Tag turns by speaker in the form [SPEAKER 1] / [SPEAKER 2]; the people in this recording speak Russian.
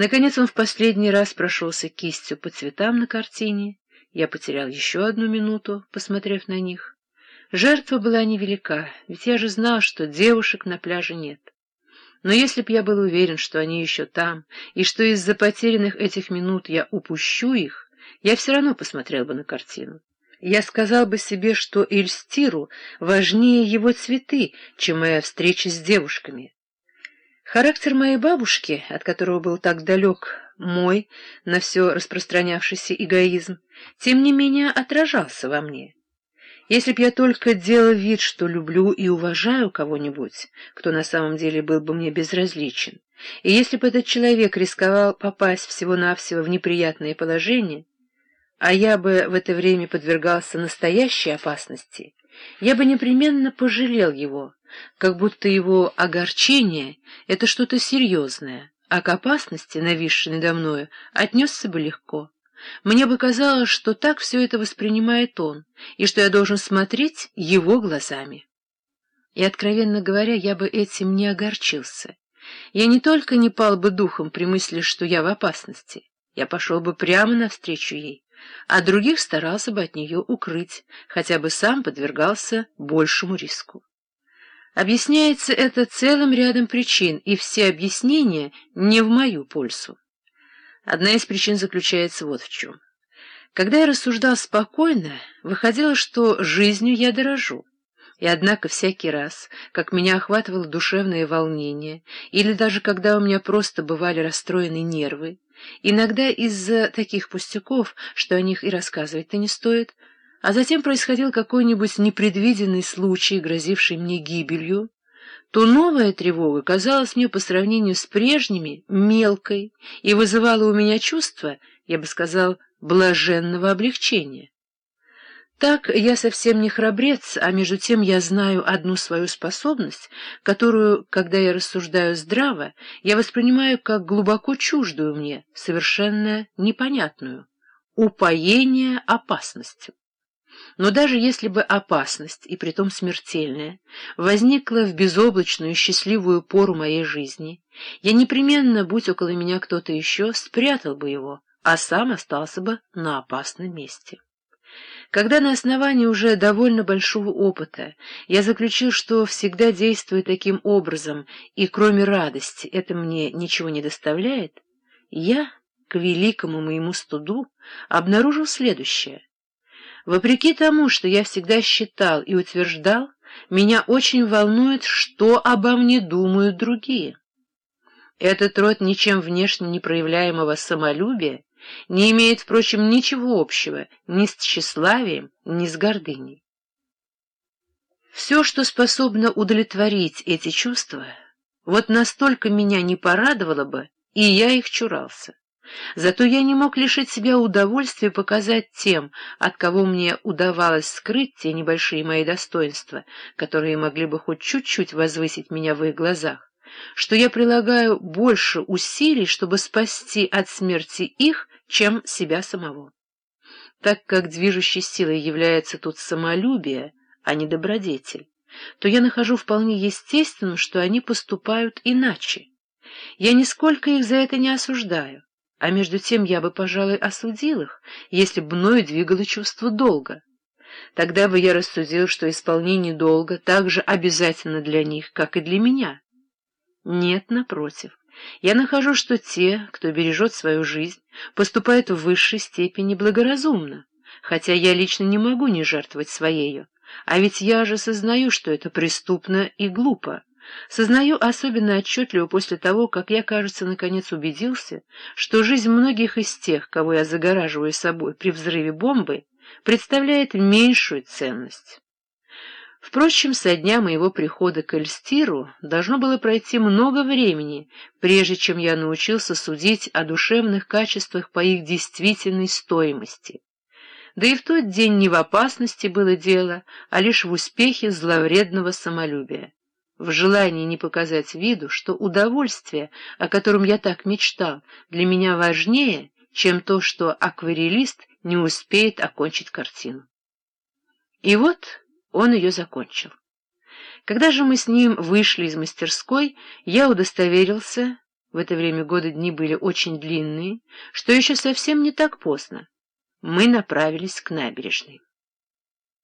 [SPEAKER 1] Наконец он в последний раз прошелся кистью по цветам на картине. Я потерял еще одну минуту, посмотрев на них. Жертва была невелика, ведь я же знал, что девушек на пляже нет. Но если б я был уверен, что они еще там, и что из-за потерянных этих минут я упущу их, я все равно посмотрел бы на картину. Я сказал бы себе, что Эльстиру важнее его цветы, чем моя встреча с девушками. Характер моей бабушки, от которого был так далек мой на все распространявшийся эгоизм, тем не менее отражался во мне. Если б я только делал вид, что люблю и уважаю кого-нибудь, кто на самом деле был бы мне безразличен, и если бы этот человек рисковал попасть всего-навсего в неприятное положение, а я бы в это время подвергался настоящей опасности, я бы непременно пожалел его, как будто его огорчение — это что-то серьезное, а к опасности, нависшей надо мною, отнесся бы легко. Мне бы казалось, что так все это воспринимает он, и что я должен смотреть его глазами. И, откровенно говоря, я бы этим не огорчился. Я не только не пал бы духом при мысли, что я в опасности, я пошел бы прямо навстречу ей, а других старался бы от нее укрыть, хотя бы сам подвергался большему риску. Объясняется это целым рядом причин, и все объяснения не в мою пользу. Одна из причин заключается вот в чем. Когда я рассуждал спокойно, выходило, что жизнью я дорожу. И однако всякий раз, как меня охватывало душевное волнение, или даже когда у меня просто бывали расстроены нервы, иногда из-за таких пустяков, что о них и рассказывать-то не стоит, а затем происходил какой-нибудь непредвиденный случай, грозивший мне гибелью, то новая тревога казалась мне по сравнению с прежними мелкой и вызывала у меня чувство, я бы сказал, блаженного облегчения. Так я совсем не храбрец, а между тем я знаю одну свою способность, которую, когда я рассуждаю здраво, я воспринимаю как глубоко чуждую мне, совершенно непонятную — упоение опасностью. Но даже если бы опасность, и притом смертельная, возникла в безоблачную счастливую пору моей жизни, я непременно, будь около меня кто-то еще, спрятал бы его, а сам остался бы на опасном месте. Когда на основании уже довольно большого опыта я заключил, что всегда действую таким образом, и кроме радости это мне ничего не доставляет, я, к великому моему студу, обнаружил следующее — Вопреки тому, что я всегда считал и утверждал, меня очень волнует, что обо мне думают другие. Этот род ничем внешне не проявляемого самолюбия не имеет, впрочем, ничего общего ни с тщеславием, ни с гордыней. Все, что способно удовлетворить эти чувства, вот настолько меня не порадовало бы, и я их чурался. Зато я не мог лишить себя удовольствия показать тем, от кого мне удавалось скрыть те небольшие мои достоинства, которые могли бы хоть чуть-чуть возвысить меня в их глазах, что я прилагаю больше усилий, чтобы спасти от смерти их, чем себя самого. Так как движущей силой является тут самолюбие, а не добродетель, то я нахожу вполне естественным, что они поступают иначе. Я нисколько их за это не осуждаю. А между тем я бы, пожалуй, осудил их, если бы мною двигало чувство долга. Тогда бы я рассудил, что исполнение долга так же обязательно для них, как и для меня. Нет, напротив. Я нахожу, что те, кто бережет свою жизнь, поступают в высшей степени благоразумно, хотя я лично не могу не жертвовать своею, а ведь я же сознаю, что это преступно и глупо. Сознаю особенно отчетливо после того, как я, кажется, наконец убедился, что жизнь многих из тех, кого я загораживаю собой при взрыве бомбы, представляет меньшую ценность. Впрочем, со дня моего прихода к Эльстиру должно было пройти много времени, прежде чем я научился судить о душевных качествах по их действительной стоимости. Да и в тот день не в опасности было дело, а лишь в успехе зловредного самолюбия в желании не показать виду, что удовольствие, о котором я так мечтал, для меня важнее, чем то, что акварелист не успеет окончить картину. И вот он ее закончил. Когда же мы с ним вышли из мастерской, я удостоверился, в это время года дни были очень длинные, что еще совсем не так поздно. Мы направились к набережной.